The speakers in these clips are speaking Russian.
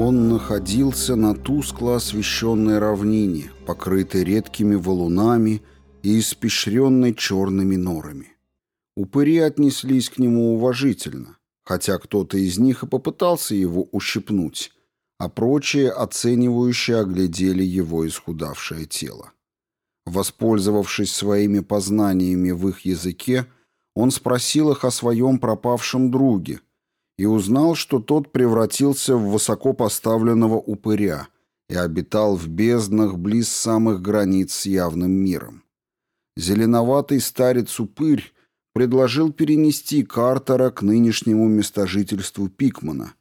Он находился на тускло освещенной равнине, покрытой редкими валунами и испещренной черными норами. Упыри отнеслись к нему уважительно, хотя кто-то из них и попытался его ущипнуть, а прочие оценивающие оглядели его исхудавшее тело. Воспользовавшись своими познаниями в их языке, он спросил их о своем пропавшем друге и узнал, что тот превратился в высокопоставленного упыря и обитал в безднах близ самых границ с явным миром. Зеленоватый старец-упырь предложил перенести Картера к нынешнему местожительству Пикмана,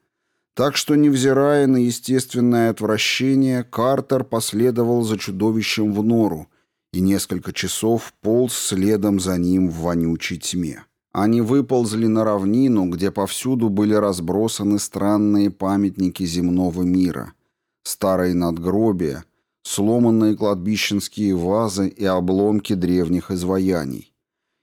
так что, невзирая на естественное отвращение, Картер последовал за чудовищем в нору, и несколько часов полз следом за ним в вонючей тьме. Они выползли на равнину, где повсюду были разбросаны странные памятники земного мира, старые надгробия, сломанные кладбищенские вазы и обломки древних изваяний.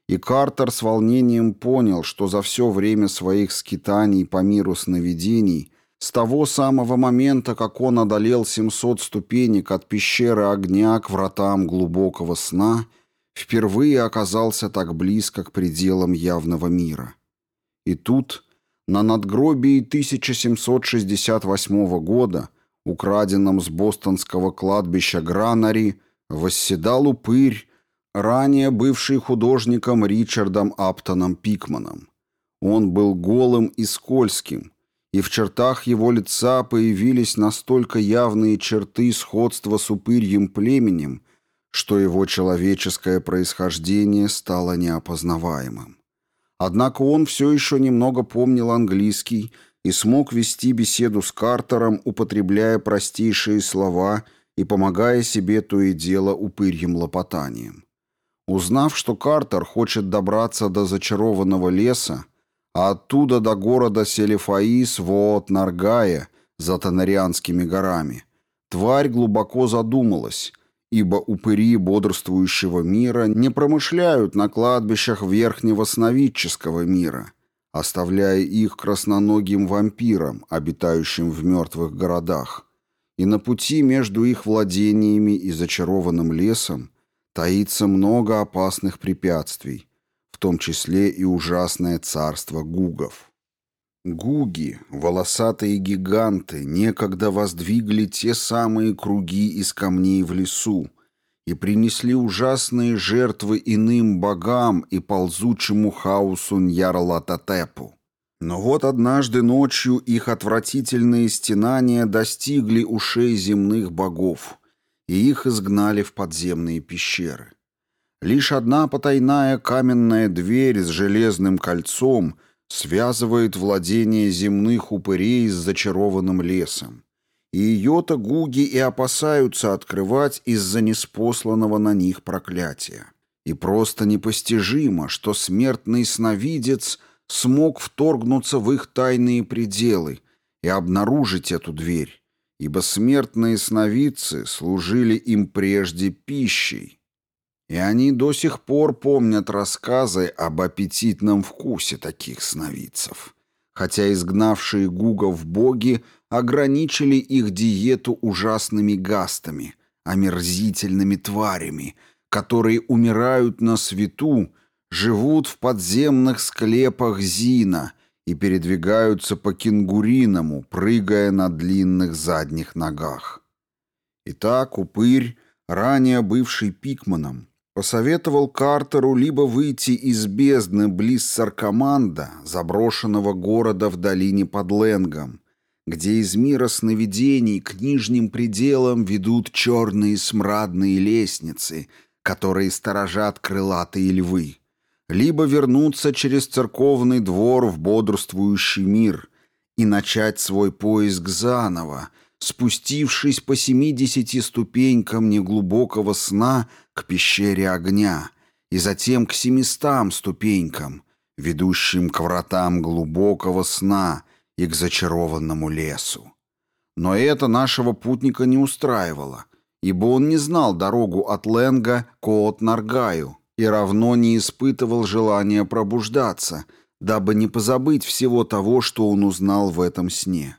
И Картер с волнением понял, что за все время своих скитаний по миру сновидений с того самого момента, как он одолел 700 ступенек от пещеры огня к вратам глубокого сна, впервые оказался так близко к пределам явного мира. И тут, на надгробии 1768 года, украденном с бостонского кладбища Гранари, восседал упырь, ранее бывший художником Ричардом Аптоном Пикманом. Он был голым и скользким, и в чертах его лица появились настолько явные черты сходства с упырьем племенем, что его человеческое происхождение стало неопознаваемым. Однако он все еще немного помнил английский и смог вести беседу с Картером, употребляя простейшие слова и помогая себе то и дело упырьем лопотанием. Узнав, что Картер хочет добраться до зачарованного леса, а оттуда до города Селифаис вот Наргая за Танарианскими горами. Тварь глубоко задумалась, ибо упыри бодрствующего мира не промышляют на кладбищах верхнего сновидческого мира, оставляя их красноногим вампирам, обитающим в мертвых городах. И на пути между их владениями и зачарованным лесом таится много опасных препятствий – в том числе и ужасное царство гугов. Гуги, волосатые гиганты, некогда воздвигли те самые круги из камней в лесу и принесли ужасные жертвы иным богам и ползучему хаосу Ньярлатотепу. Но вот однажды ночью их отвратительные стенания достигли ушей земных богов, и их изгнали в подземные пещеры. Лишь одна потайная каменная дверь с железным кольцом связывает владение земных упырей с зачарованным лесом. И ее-то гуги и опасаются открывать из-за неспосланного на них проклятия. И просто непостижимо, что смертный сновидец смог вторгнуться в их тайные пределы и обнаружить эту дверь, ибо смертные сновидцы служили им прежде пищей, и они до сих пор помнят рассказы об аппетитном вкусе таких сновидцев. Хотя изгнавшие гугов боги ограничили их диету ужасными гастами, омерзительными тварями, которые умирают на свету, живут в подземных склепах Зина и передвигаются по кенгуриному, прыгая на длинных задних ногах. Итак, упырь, ранее бывший пикманом, Посоветовал Картеру либо выйти из бездны близ Саркоманда, заброшенного города в долине под Ленгом, где из мира сновидений к нижним пределам ведут черные смрадные лестницы, которые сторожат крылатые львы, либо вернуться через церковный двор в бодрствующий мир и начать свой поиск заново, спустившись по семидесяти ступенькам неглубокого сна к пещере огня и затем к семистам ступенькам, ведущим к вратам глубокого сна и к зачарованному лесу. Но это нашего путника не устраивало, ибо он не знал дорогу от Ленга к Оот-Наргаю и равно не испытывал желания пробуждаться, дабы не позабыть всего того, что он узнал в этом сне.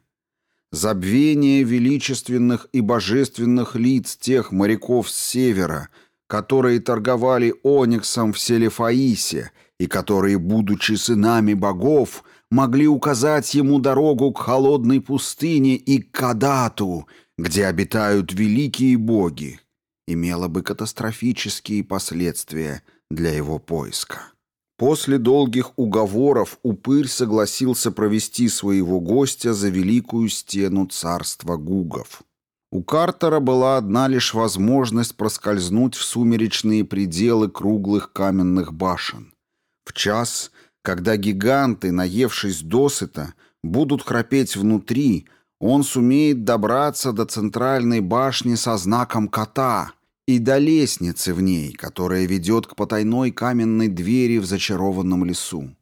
Забвение величественных и божественных лиц тех моряков с севера, которые торговали ониксом в Селефаисе и которые, будучи сынами богов, могли указать ему дорогу к холодной пустыне и к Кадату, где обитают великие боги, имело бы катастрофические последствия для его поиска. После долгих уговоров упырь согласился провести своего гостя за великую стену царства гугов. У Картера была одна лишь возможность проскользнуть в сумеречные пределы круглых каменных башен. В час, когда гиганты, наевшись досыта, будут храпеть внутри, он сумеет добраться до центральной башни со знаком кота и до лестницы в ней, которая ведет к потайной каменной двери в зачарованном лесу.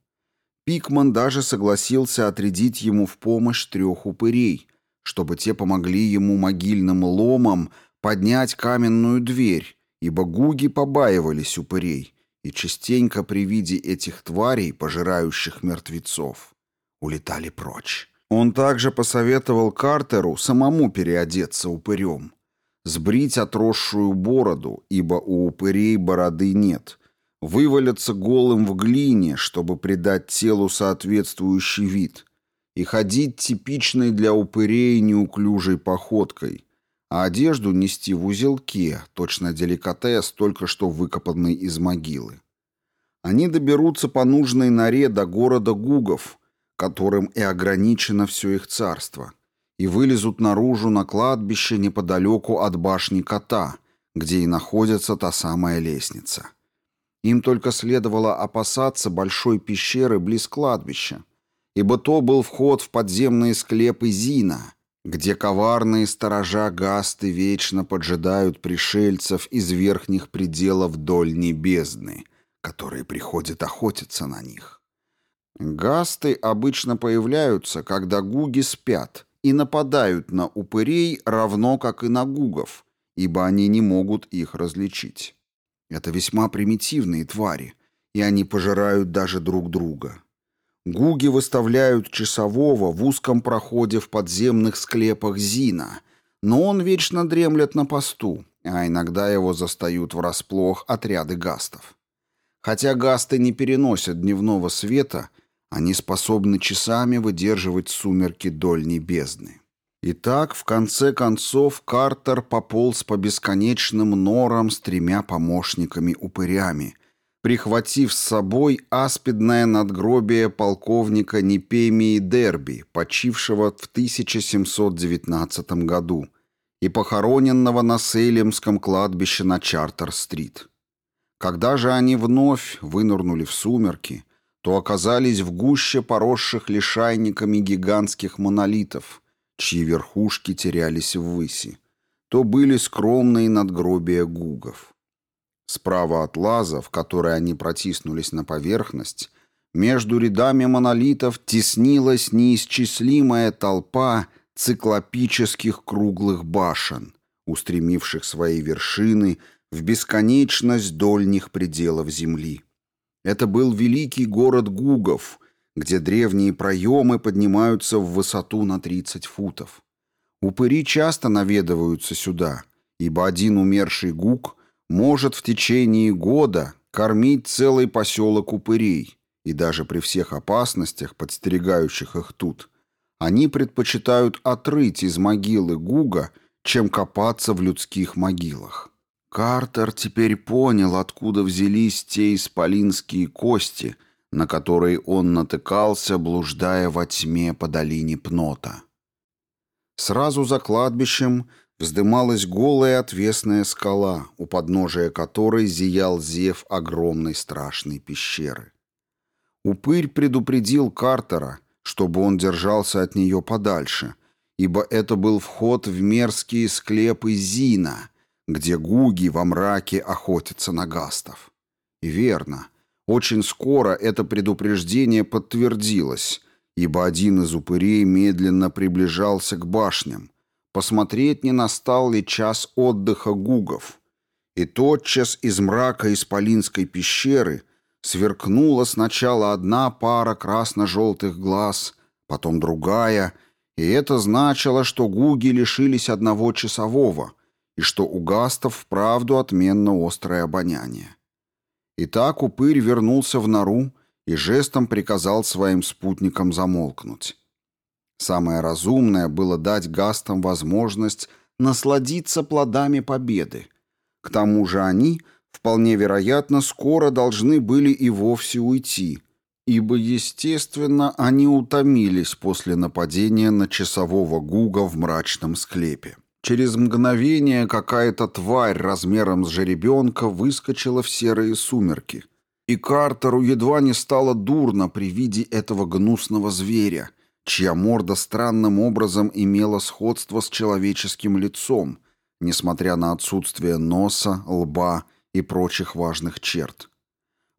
Пикман даже согласился отрядить ему в помощь трех упырей, чтобы те помогли ему могильным ломом поднять каменную дверь, ибо гуги побаивались упырей, и частенько при виде этих тварей, пожирающих мертвецов, улетали прочь. Он также посоветовал Картеру самому переодеться упырем, сбрить отросшую бороду, ибо у упырей бороды нет, вывалиться голым в глине, чтобы придать телу соответствующий вид, и ходить типичной для упырей неуклюжей походкой, а одежду нести в узелке, точно деликатес, только что выкопанный из могилы. Они доберутся по нужной норе до города Гугов, которым и ограничено все их царство – и вылезут наружу на кладбище неподалеку от башни кота, где и находится та самая лестница. Им только следовало опасаться большой пещеры близ кладбища, ибо то был вход в подземные склепы Зина, где коварные сторожа Гасты вечно поджидают пришельцев из верхних пределов Дольней бездны, которые приходят охотиться на них. Гасты обычно появляются, когда гуги спят, и нападают на упырей равно как и на гугов, ибо они не могут их различить. Это весьма примитивные твари, и они пожирают даже друг друга. Гуги выставляют часового в узком проходе в подземных склепах Зина, но он вечно дремлет на посту, а иногда его застают врасплох отряды гастов. Хотя гасты не переносят дневного света – они способны часами выдерживать сумерки дольней бездны. Итак, в конце концов, Картер пополз по бесконечным норам с тремя помощниками-упырями, прихватив с собой аспидное надгробие полковника Непемии Дерби, почившего в 1719 году и похороненного на Сейлемском кладбище на Чартер-стрит. Когда же они вновь вынырнули в сумерки – то оказались в гуще поросших лишайниками гигантских монолитов, чьи верхушки терялись ввыси, то были скромные надгробия гугов. Справа от лаза, в который они протиснулись на поверхность, между рядами монолитов теснилась неисчислимая толпа циклопических круглых башен, устремивших свои вершины в бесконечность дольних пределов земли. Это был великий город Гугов, где древние проемы поднимаются в высоту на 30 футов. Упыри часто наведываются сюда, ибо один умерший гук может в течение года кормить целый поселок упырей, и даже при всех опасностях, подстерегающих их тут, они предпочитают отрыть из могилы гуга, чем копаться в людских могилах. Картер теперь понял, откуда взялись те исполинские кости, на которые он натыкался, блуждая во тьме по долине Пнота. Сразу за кладбищем вздымалась голая отвесная скала, у подножия которой зиял зев огромной страшной пещеры. Упырь предупредил Картера, чтобы он держался от нее подальше, ибо это был вход в мерзкие склепы Зина — где гуги во мраке охотятся на гастов. И верно, очень скоро это предупреждение подтвердилось, ибо один из упырей медленно приближался к башням, посмотреть, не настал ли час отдыха гугов. И тотчас из мрака Исполинской пещеры сверкнула сначала одна пара красно-желтых глаз, потом другая, И это значило, что гуги лишились одного часового, и что у гастов вправду отменно острое обоняние. Итак, упырь вернулся в нору и жестом приказал своим спутникам замолкнуть. Самое разумное было дать гастам возможность насладиться плодами победы. К тому же они, вполне вероятно, скоро должны были и вовсе уйти, ибо, естественно, они утомились после нападения на часового Гуга в мрачном склепе. Через мгновение какая-то тварь размером с жеребенка выскочила в серые сумерки. И Картеру едва не стало дурно при виде этого гнусного зверя, чья морда странным образом имела сходство с человеческим лицом, несмотря на отсутствие носа, лба и прочих важных черт.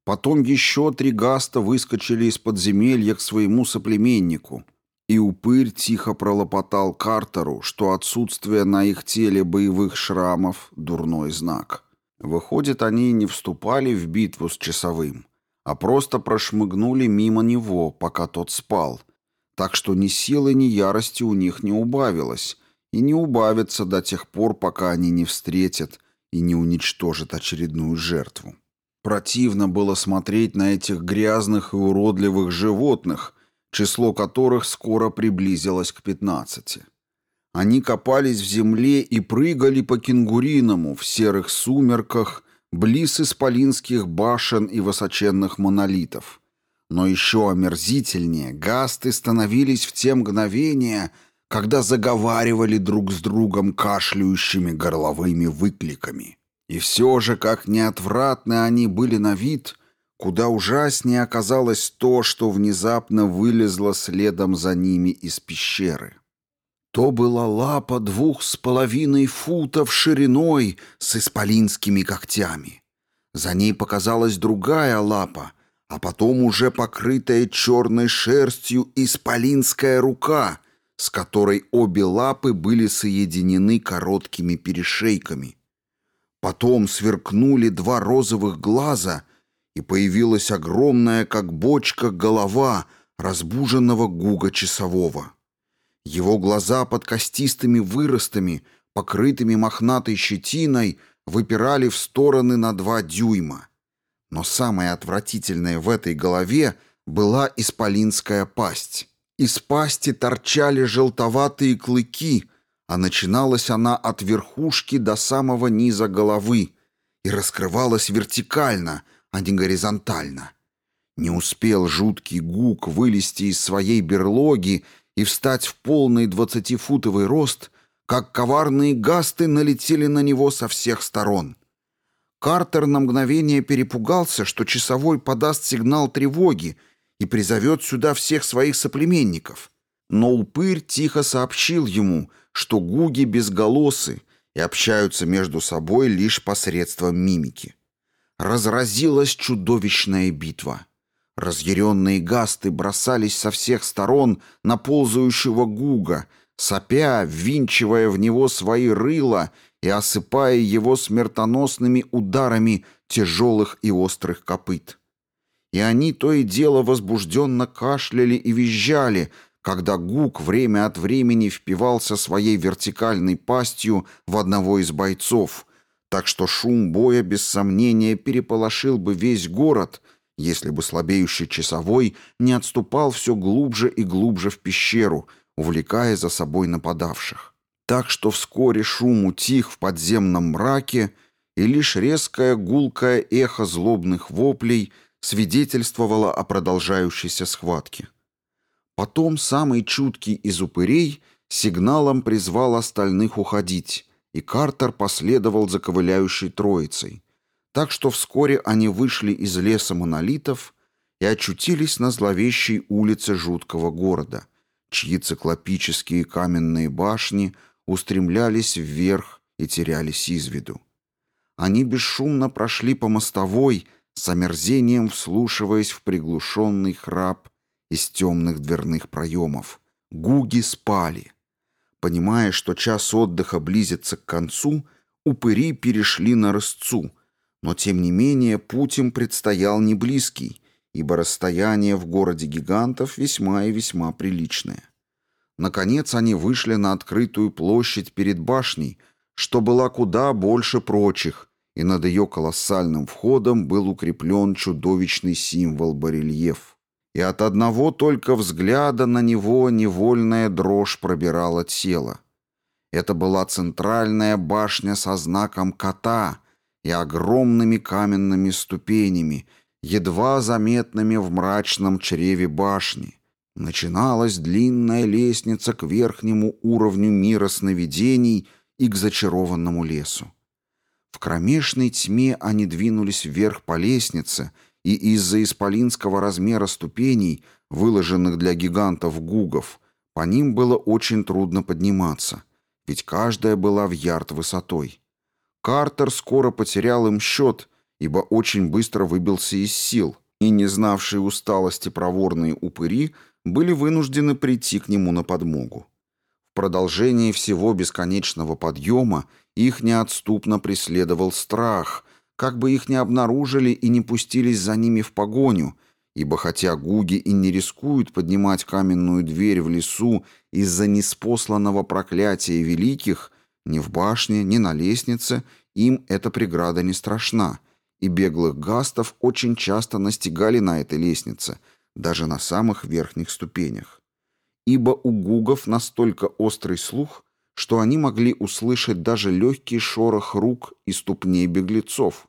Потом еще три гаста выскочили из подземелья к своему соплеменнику, и упырь тихо пролопотал Картеру, что отсутствие на их теле боевых шрамов — дурной знак. Выходит, они не вступали в битву с часовым, а просто прошмыгнули мимо него, пока тот спал, так что ни силы, ни ярости у них не убавилось, и не убавится до тех пор, пока они не встретят и не уничтожат очередную жертву. Противно было смотреть на этих грязных и уродливых животных, число которых скоро приблизилось к пятнадцати. Они копались в земле и прыгали по кенгуриному в серых сумерках, близ исполинских башен и высоченных монолитов. Но еще омерзительнее гасты становились в те мгновения, когда заговаривали друг с другом кашляющими горловыми выкликами. И все же, как неотвратны они были на вид — Куда ужаснее оказалось то, что внезапно вылезло следом за ними из пещеры. То была лапа двух с половиной футов шириной с исполинскими когтями. За ней показалась другая лапа, а потом уже покрытая черной шерстью исполинская рука, с которой обе лапы были соединены короткими перешейками. Потом сверкнули два розовых глаза — и появилась огромная, как бочка, голова разбуженного гуга часового. Его глаза под костистыми выростами, покрытыми мохнатой щетиной, выпирали в стороны на два дюйма. Но самое отвратительное в этой голове была исполинская пасть. Из пасти торчали желтоватые клыки, а начиналась она от верхушки до самого низа головы и раскрывалась вертикально — а не горизонтально. Не успел жуткий гук вылезти из своей берлоги и встать в полный двадцатифутовый рост, как коварные гасты налетели на него со всех сторон. Картер на мгновение перепугался, что часовой подаст сигнал тревоги и призовет сюда всех своих соплеменников. Но упырь тихо сообщил ему, что гуги безголосы и общаются между собой лишь посредством мимики разразилась чудовищная битва. Разъяренные гасты бросались со всех сторон на ползающего гуга, сопя, ввинчивая в него свои рыла и осыпая его смертоносными ударами тяжелых и острых копыт. И они то и дело возбужденно кашляли и визжали, когда гук время от времени впивался своей вертикальной пастью в одного из бойцов — так что шум боя без сомнения переполошил бы весь город, если бы слабеющий часовой не отступал все глубже и глубже в пещеру, увлекая за собой нападавших. Так что вскоре шум утих в подземном мраке, и лишь резкое гулкое эхо злобных воплей свидетельствовало о продолжающейся схватке. Потом самый чуткий из упырей сигналом призвал остальных уходить, и Картер последовал за ковыляющей троицей. Так что вскоре они вышли из леса монолитов и очутились на зловещей улице жуткого города, чьи циклопические каменные башни устремлялись вверх и терялись из виду. Они бесшумно прошли по мостовой, с омерзением вслушиваясь в приглушенный храп из темных дверных проемов. Гуги спали. Понимая, что час отдыха близится к концу, упыри перешли на рысцу, но тем не менее путь им предстоял не близкий, ибо расстояние в городе гигантов весьма и весьма приличное. Наконец они вышли на открытую площадь перед башней, что была куда больше прочих, и над ее колоссальным входом был укреплен чудовищный символ-барельеф. И от одного только взгляда на него невольная дрожь пробирала тело. Это была центральная башня со знаком кота и огромными каменными ступенями, едва заметными в мрачном чреве башни. Начиналась длинная лестница к верхнему уровню мира сновидений и к зачарованному лесу. В кромешной тьме они двинулись вверх по лестнице, и из-за исполинского размера ступеней, выложенных для гигантов гугов, по ним было очень трудно подниматься, ведь каждая была в ярд высотой. Картер скоро потерял им счет, ибо очень быстро выбился из сил, и не знавшие усталости проворные упыри были вынуждены прийти к нему на подмогу. В продолжении всего бесконечного подъема их неотступно преследовал страх, как бы их не обнаружили и не пустились за ними в погоню, ибо хотя гуги и не рискуют поднимать каменную дверь в лесу из-за неспосланного проклятия великих, ни в башне, ни на лестнице им эта преграда не страшна, и беглых гастов очень часто настигали на этой лестнице, даже на самых верхних ступенях. Ибо у гугов настолько острый слух, что они могли услышать даже легкий шорох рук и ступней беглецов.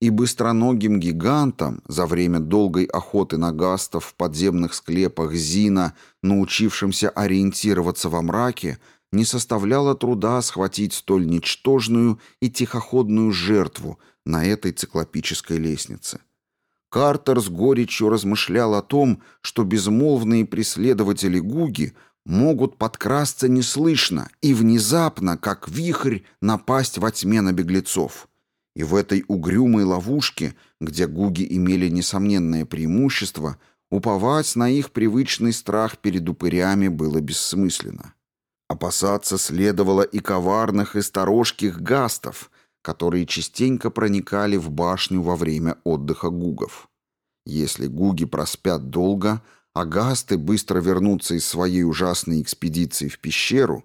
И быстроногим гигантам, за время долгой охоты на гастов в подземных склепах Зина, научившимся ориентироваться во мраке, не составляло труда схватить столь ничтожную и тихоходную жертву на этой циклопической лестнице. Картер с горечью размышлял о том, что безмолвные преследователи Гуги могут подкрасться неслышно и внезапно, как вихрь, напасть во тьме на беглецов. И в этой угрюмой ловушке, где гуги имели несомненное преимущество, уповать на их привычный страх перед упырями было бессмысленно. Опасаться следовало и коварных и сторожких гастов, которые частенько проникали в башню во время отдыха гугов. Если гуги проспят долго, а гасты быстро вернутся из своей ужасной экспедиции в пещеру,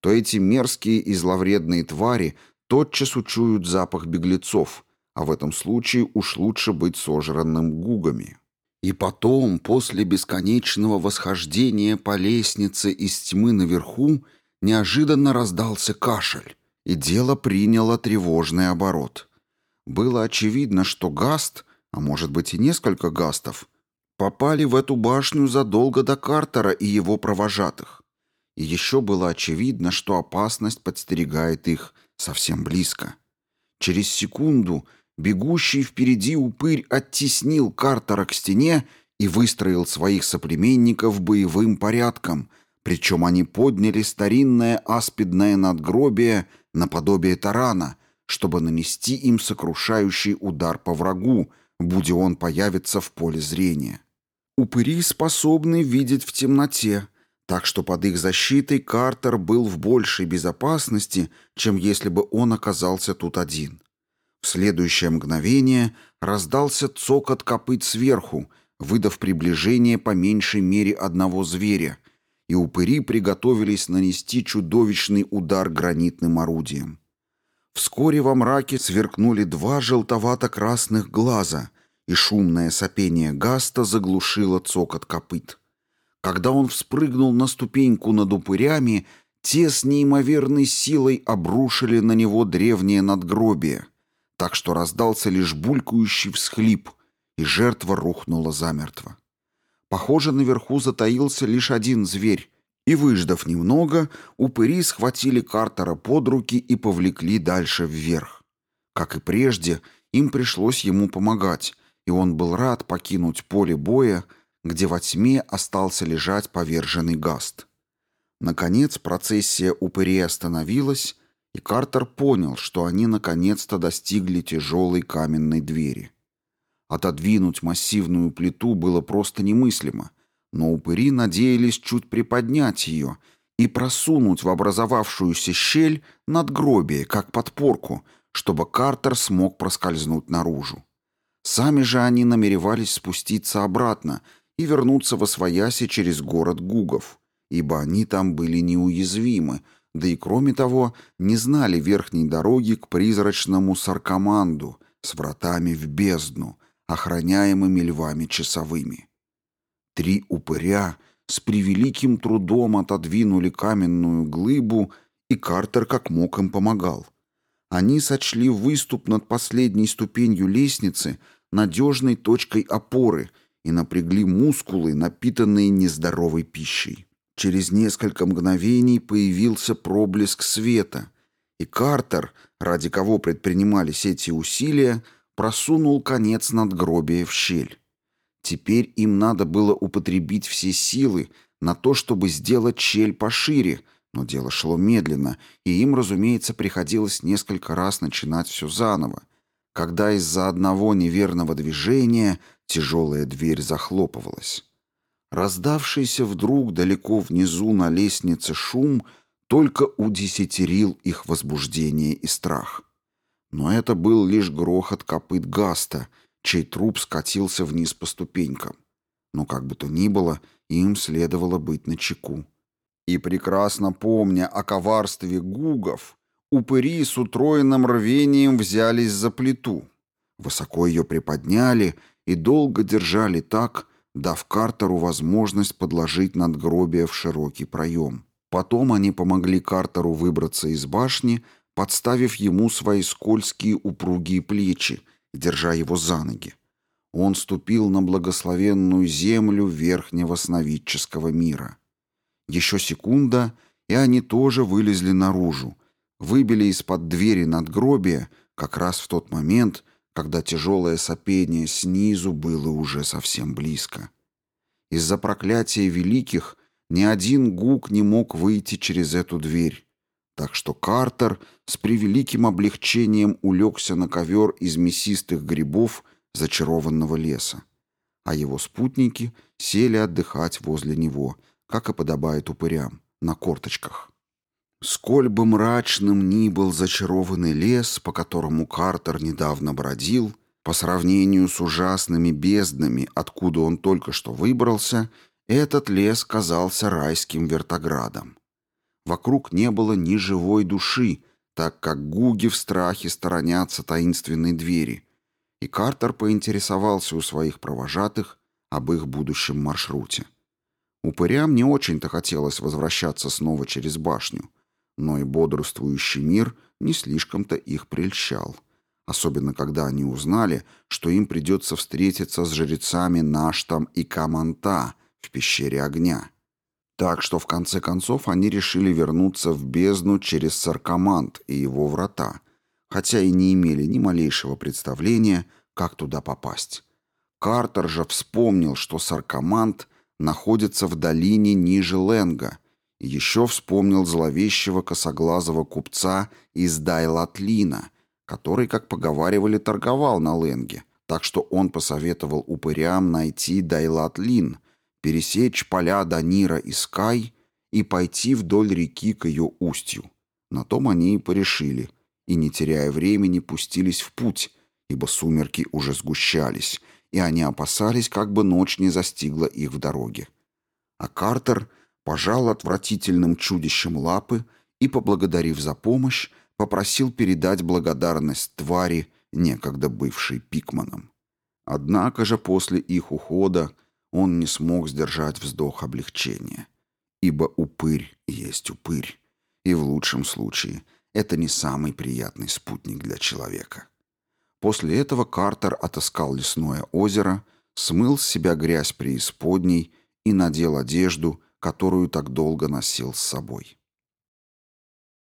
то эти мерзкие и зловредные твари тотчас учуют запах беглецов, а в этом случае уж лучше быть сожранным гугами. И потом, после бесконечного восхождения по лестнице из тьмы наверху, неожиданно раздался кашель, и дело приняло тревожный оборот. Было очевидно, что Гаст, а может быть и несколько Гастов, попали в эту башню задолго до Картера и его провожатых. И еще было очевидно, что опасность подстерегает их совсем близко. Через секунду бегущий впереди упырь оттеснил Картера к стене и выстроил своих соплеменников боевым порядком, причем они подняли старинное аспидное надгробие наподобие тарана, чтобы нанести им сокрушающий удар по врагу, будь он появится в поле зрения. Упыри способны видеть в темноте, так что под их защитой Картер был в большей безопасности, чем если бы он оказался тут один. В следующее мгновение раздался цокот копыт сверху, выдав приближение по меньшей мере одного зверя, и упыри приготовились нанести чудовищный удар гранитным орудием. Вскоре во мраке сверкнули два желтовато-красных глаза, и шумное сопение Гаста заглушило цокот копыт. Когда он вспрыгнул на ступеньку над упырями, те с неимоверной силой обрушили на него древнее надгробие, так что раздался лишь булькающий всхлип, и жертва рухнула замертво. Похоже, наверху затаился лишь один зверь, и, выждав немного, упыри схватили Картера под руки и повлекли дальше вверх. Как и прежде, им пришлось ему помогать, и он был рад покинуть поле боя, где во тьме остался лежать поверженный Гаст. Наконец процессия упырей остановилась, и Картер понял, что они наконец-то достигли тяжелой каменной двери. Отодвинуть массивную плиту было просто немыслимо, но упыри надеялись чуть приподнять ее и просунуть в образовавшуюся щель надгробие, как подпорку, чтобы Картер смог проскользнуть наружу. Сами же они намеревались спуститься обратно и вернуться во свояси через город Гугов. ибо они там были неуязвимы, да и кроме того не знали верхней дороги к призрачному Саркоманду с вратами в бездну, охраняемыми львами часовыми. Три упыря с превеликим трудом отодвинули каменную глыбу, и Картер как мог им помогал. Они сочли выступ над последней ступенью лестницы надежной точкой опоры и напрягли мускулы, напитанные нездоровой пищей. Через несколько мгновений появился проблеск света, и Картер, ради кого предпринимались эти усилия, просунул конец надгробия в щель. Теперь им надо было употребить все силы на то, чтобы сделать щель пошире, но дело шло медленно, и им, разумеется, приходилось несколько раз начинать все заново, когда из-за одного неверного движения тяжелая дверь захлопывалась. Раздавшийся вдруг далеко внизу на лестнице шум только удесятерил их возбуждение и страх. Но это был лишь грохот копыт Гаста, чей труп скатился вниз по ступенькам. Но как бы то ни было, им следовало быть начеку. И прекрасно помня о коварстве гугов, упыри с утроенным рвением взялись за плиту. Высоко ее приподняли и долго держали так, дав Картеру возможность подложить надгробие в широкий проем. Потом они помогли Картеру выбраться из башни, подставив ему свои скользкие упругие плечи, держа его за ноги. Он ступил на благословенную землю верхнего сновидческого мира. Еще секунда, и они тоже вылезли наружу, выбили из-под двери надгробия как раз в тот момент, когда тяжелое сопение снизу было уже совсем близко. Из-за проклятия великих ни один гук не мог выйти через эту дверь, так что Картер с превеликим облегчением улегся на ковер из мясистых грибов зачарованного леса, а его спутники сели отдыхать возле него, как и подобает упырям, на корточках. Сколь бы мрачным ни был зачарованный лес, по которому Картер недавно бродил, по сравнению с ужасными безднами, откуда он только что выбрался, этот лес казался райским вертоградом. Вокруг не было ни живой души, так как гуги в страхе сторонятся таинственной двери, и Картер поинтересовался у своих провожатых об их будущем маршруте. Упырям не очень-то хотелось возвращаться снова через башню, но и бодрствующий мир не слишком-то их прельщал. Особенно, когда они узнали, что им придется встретиться с жрецами Наштам и Каманта в пещере огня. Так что, в конце концов, они решили вернуться в бездну через Саркомант и его врата, хотя и не имели ни малейшего представления, как туда попасть. Картер же вспомнил, что Саркомант находится в долине ниже Ленга – еще вспомнил зловещего косоглазого купца из Дайлатлина, который, как поговаривали, торговал на Ленге, так что он посоветовал упырям найти Дайлатлин, пересечь поля Данира и Скай и пойти вдоль реки к ее устью. На том они и порешили, и, не теряя времени, пустились в путь, ибо сумерки уже сгущались, и они опасались, как бы ночь не застигла их в дороге. А Картер пожал отвратительным чудищем лапы и, поблагодарив за помощь, попросил передать благодарность твари, некогда бывшей Пикманом. Однако же после их ухода он не смог сдержать вздох облегчения, ибо упырь есть упырь, и в лучшем случае это не самый приятный спутник для человека. После этого Картер отыскал лесное озеро, смыл с себя грязь преисподней и надел одежду, которую так долго носил с собой.